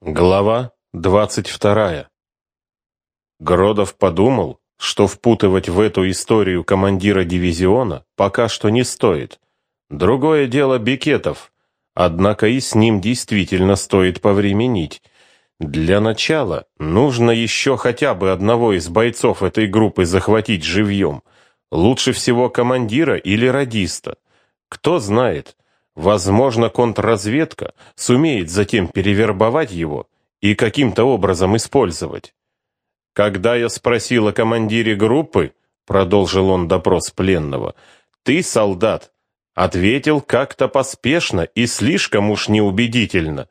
Глава двадцать вторая. Гродов подумал, что впутывать в эту историю командира дивизиона пока что не стоит. Другое дело Бекетов, однако и с ним действительно стоит повременить. Для начала нужно еще хотя бы одного из бойцов этой группы захватить живьем. Лучше всего командира или радиста. Кто знает, Возможно, контрразведка сумеет затем перевербовать его и каким-то образом использовать. Когда я спросил о командире группы, продолжил он допрос пленного, ты солдат, ответил как-то поспешно и слишком уж неубедительно.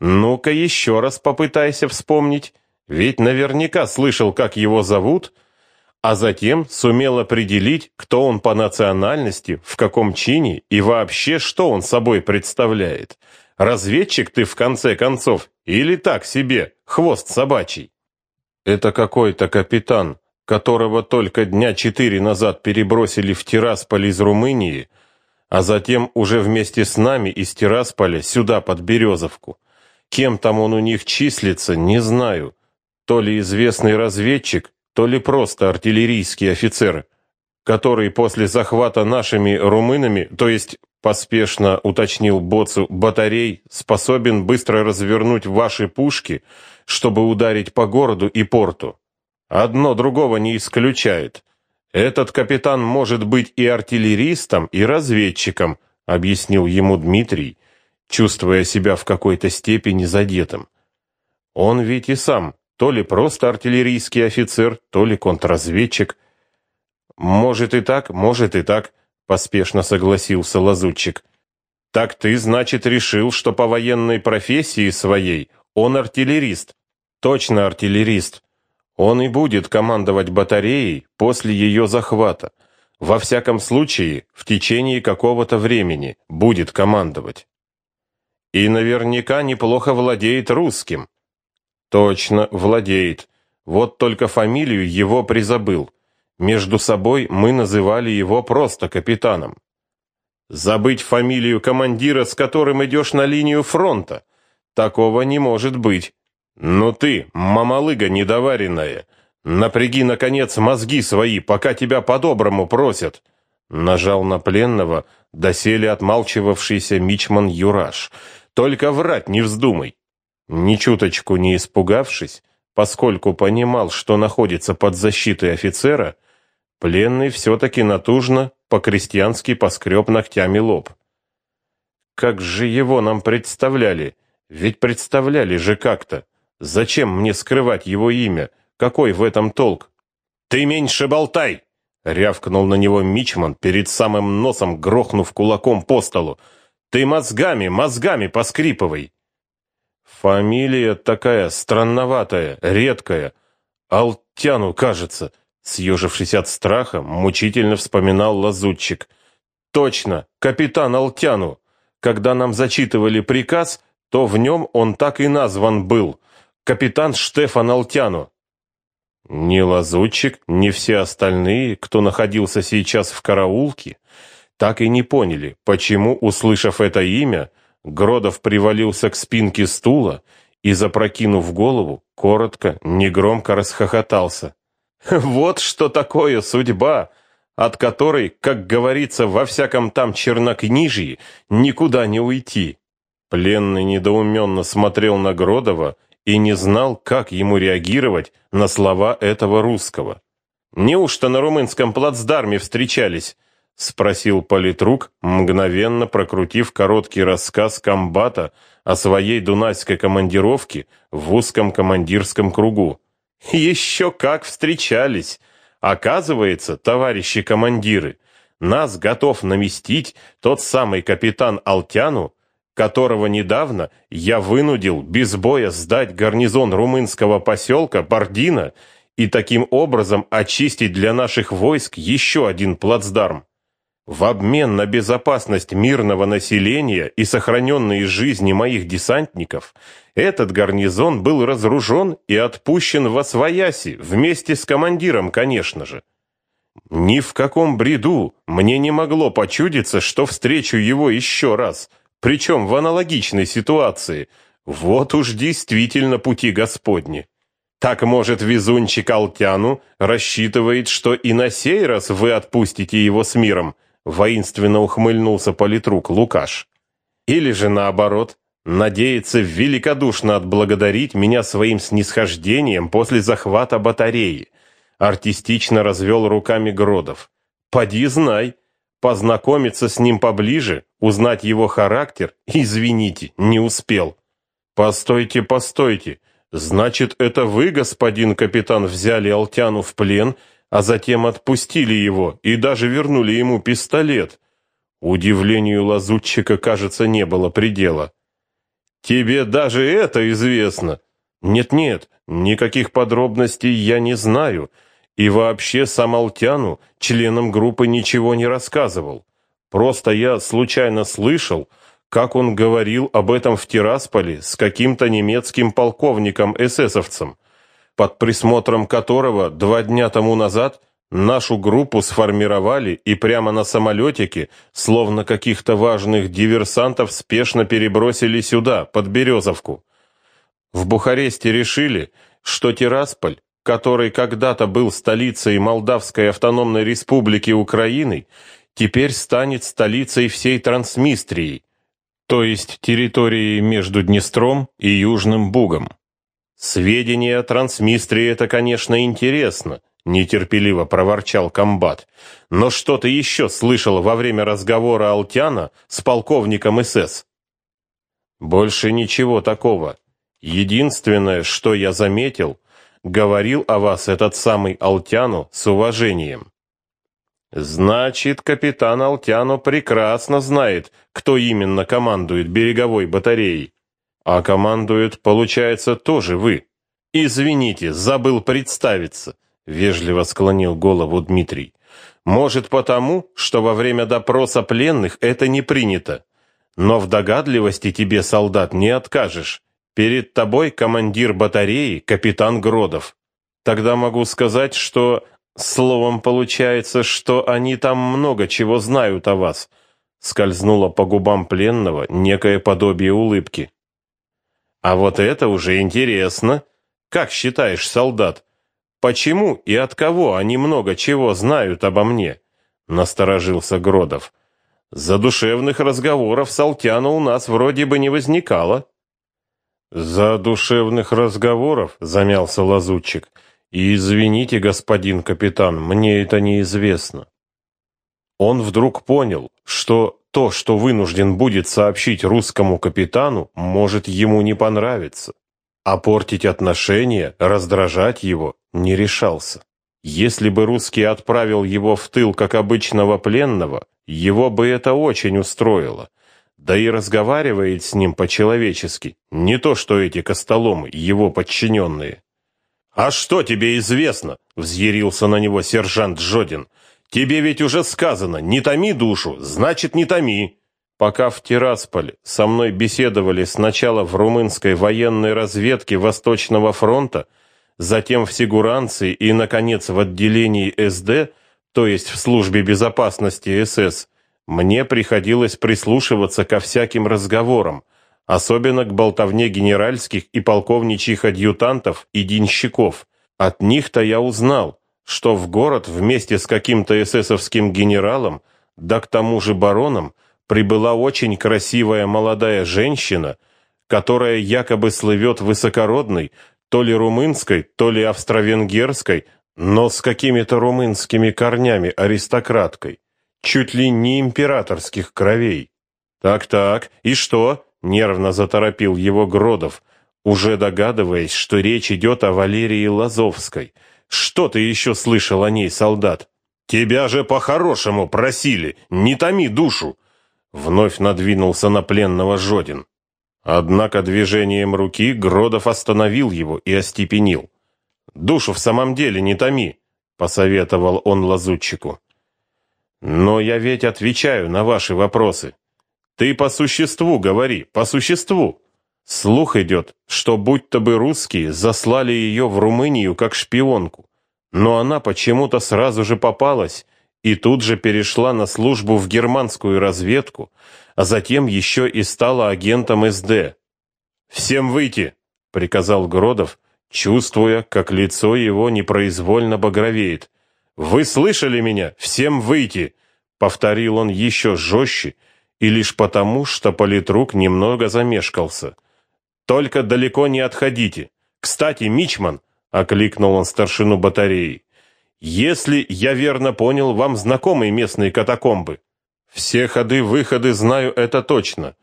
Ну-ка еще раз попытайся вспомнить, ведь наверняка слышал, как его зовут, а затем сумел определить, кто он по национальности, в каком чине и вообще, что он собой представляет. Разведчик ты в конце концов или так себе, хвост собачий? Это какой-то капитан, которого только дня четыре назад перебросили в Тирасполь из Румынии, а затем уже вместе с нами из Тирасполя сюда под Березовку. Кем там он у них числится, не знаю. То ли известный разведчик, то ли просто артиллерийский офицер, который после захвата нашими румынами, то есть поспешно уточнил Боцу, батарей способен быстро развернуть ваши пушки, чтобы ударить по городу и порту. Одно другого не исключает. Этот капитан может быть и артиллеристом, и разведчиком, объяснил ему Дмитрий, чувствуя себя в какой-то степени задетым. Он ведь и сам то ли просто артиллерийский офицер, то ли контрразведчик. Может и так, может и так, поспешно согласился лазутчик. Так ты, значит, решил, что по военной профессии своей он артиллерист. Точно артиллерист. Он и будет командовать батареей после ее захвата. Во всяком случае, в течение какого-то времени будет командовать. И наверняка неплохо владеет русским. Точно, владеет. Вот только фамилию его призабыл. Между собой мы называли его просто капитаном. Забыть фамилию командира, с которым идешь на линию фронта? Такого не может быть. Ну ты, мамалыга недоваренная, напряги, наконец, мозги свои, пока тебя по-доброму просят. Нажал на пленного, доселе отмалчивавшийся мичман Юраш. Только врать не вздумай. Ни чуточку не испугавшись, поскольку понимал, что находится под защитой офицера, пленный все-таки натужно, по-крестьянски поскреб ногтями лоб. Как же его нам представляли? Ведь представляли же как-то. Зачем мне скрывать его имя? Какой в этом толк? Ты меньше болтай! рявкнул на него мичман, перед самым носом грохнув кулаком по столу. Ты мозгами, мозгами поскрипывай. Фамилия такая странноватая, редкая. Алтяну, кажется. Съежившись от страха, мучительно вспоминал лазутчик. Точно, капитан Алтяну. Когда нам зачитывали приказ, то в нем он так и назван был. Капитан Штефан Алтяну. Ни лазутчик, ни все остальные, кто находился сейчас в караулке, так и не поняли, почему, услышав это имя, Гродов привалился к спинке стула и, запрокинув голову, коротко, негромко расхохотался. «Вот что такое судьба!» от которой, как говорится во всяком там чернокнижии, никуда не уйти. Пленный недоуменно смотрел на Гродова и не знал, как ему реагировать на слова этого русского. Неужто на румынском плацдарме встречались? — спросил политрук, мгновенно прокрутив короткий рассказ комбата о своей дунайской командировке в узком командирском кругу. «Еще как встречались! Оказывается, товарищи командиры, нас готов наместить тот самый капитан Алтяну, которого недавно я вынудил без боя сдать гарнизон румынского поселка Бардина и таким образом очистить для наших войск еще один плацдарм. В обмен на безопасность мирного населения и сохраненные жизни моих десантников, этот гарнизон был разоружен и отпущен во свояси, вместе с командиром, конечно же. Ни в каком бреду мне не могло почудиться, что встречу его еще раз, причем в аналогичной ситуации, Вот уж действительно пути Господни. Так, может, везунчик Алтяну рассчитывает, что и на сей раз вы отпустите его с миром, воинственно ухмыльнулся политрук Лукаш. Или же наоборот, надеется великодушно отблагодарить меня своим снисхождением после захвата батареи. Артистично развел руками Гродов. Поди знай, познакомиться с ним поближе, узнать его характер, извините, не успел. Постойте, постойте. Значит, это вы, господин капитан, взяли Алтяну в плен, а затем отпустили его и даже вернули ему пистолет. Удивлению лазутчика, кажется, не было предела. Тебе даже это известно? Нет-нет, никаких подробностей я не знаю. И вообще сам Алтяну членам группы ничего не рассказывал. Просто я случайно слышал, как он говорил об этом в Тирасполе с каким-то немецким полковником-эсэсовцем, под присмотром которого два дня тому назад нашу группу сформировали и прямо на самолетике, словно каких-то важных диверсантов, спешно перебросили сюда, под Березовку. В Бухаресте решили, что Тирасполь, который когда-то был столицей Молдавской автономной республики Украины, теперь станет столицей всей Трансмистрии, то есть территории между Днестром и Южным Бугом. Сведения о Трансмистрии это, конечно, интересно, нетерпеливо проворчал комбат. Но что ты еще слышал во время разговора Алтяна с полковником СС? Больше ничего такого. Единственное, что я заметил, говорил о вас этот самый Алтяну с уважением. Значит, капитан Алтяно прекрасно знает, кто именно командует береговой батареей. А командует, получается, тоже вы. Извините, забыл представиться, вежливо склонил голову Дмитрий. Может, потому, что во время допроса пленных это не принято. Но в догадливости тебе, солдат, не откажешь. Перед тобой командир батареи, капитан Гродов. Тогда могу сказать, что Словом, получается, что они там много чего знают о вас. Скользнуло по губам пленного некое подобие улыбки. А вот это уже интересно. Как считаешь, солдат, почему и от кого они много чего знают обо мне? Насторожился Гродов. Задушевных разговоров с у нас вроде бы не возникало. Задушевных разговоров, замялся лазутчик. И извините, господин капитан, мне это неизвестно. Он вдруг понял, что то, что вынужден будет сообщить русскому капитану, может ему не понравиться. А портить отношения, раздражать его не решался. Если бы русский отправил его в тыл как обычного пленного, его бы это очень устроило. Да и разговаривает с ним по-человечески, не то что эти костоломы, его подчиненные. «А что тебе известно?» — взъярился на него сержант Жодин. «Тебе ведь уже сказано, не томи душу, значит, не томи». Пока в Тирасполе со мной беседовали сначала в румынской военной разведке Восточного фронта, затем в Сигуранции и, наконец, в отделении СД, то есть в службе безопасности СС, мне приходилось прислушиваться ко всяким разговорам, особенно к болтовне генеральских и полковничьих адъютантов и денщиков. От них-то я узнал, что в город вместе с каким-то эсэсовским генералом, да к тому же бароном, прибыла очень красивая молодая женщина, которая якобы слывет высокородной, то ли румынской, то ли австро-венгерской, но с какими-то румынскими корнями аристократкой, чуть ли не императорских кровей. Так-так, и что? Нервно заторопил его Гродов, уже догадываясь, что речь идет о Валерии Лазовской. Что ты еще слышал о ней, солдат? Тебя же по-хорошему просили, не томи душу. Вновь надвинулся на пленного Жодин. Однако движением руки Гродов остановил его и остепенил. «Душу в самом деле не томи», — посоветовал он лазутчику. «Но я ведь отвечаю на ваши вопросы. Ты по существу говори, по существу. Слух идет, что будто бы русские заслали ее в Румынию как шпионку, но она почему-то сразу же попалась и тут же перешла на службу в германскую разведку, а затем еще и стала агентом СД. «Всем выйти!» — приказал Гродов, чувствуя, как лицо его непроизвольно багровеет. «Вы слышали меня? Всем выйти!» — повторил он еще жестче, и лишь потому, что политрук немного замешкался. «Только далеко не отходите. Кстати, Мичман!» — окликнул он старшину батареи. «Если я верно понял, вам знакомы местные катакомбы?» «Все ходы-выходы знаю это точно.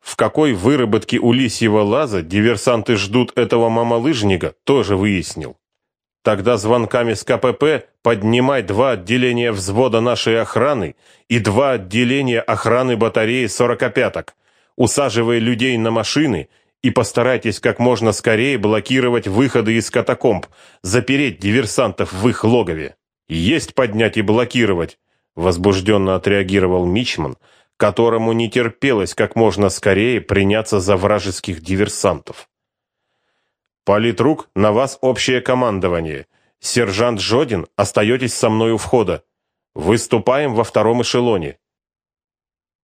В какой выработке у лисьего лаза диверсанты ждут этого мамалыжника, тоже выяснил. Тогда звонками с КПП поднимай два отделения взвода нашей охраны и два отделения охраны батареи сорокопяток. Усаживай людей на машины и постарайтесь как можно скорее блокировать выходы из катакомб, запереть диверсантов в их логове. Есть поднять и блокировать, возбужденно отреагировал Мичман, которому не терпелось как можно скорее приняться за вражеских диверсантов. «Политрук, на вас общее командование. Сержант Жодин, остаетесь со мной у входа. Выступаем во втором эшелоне.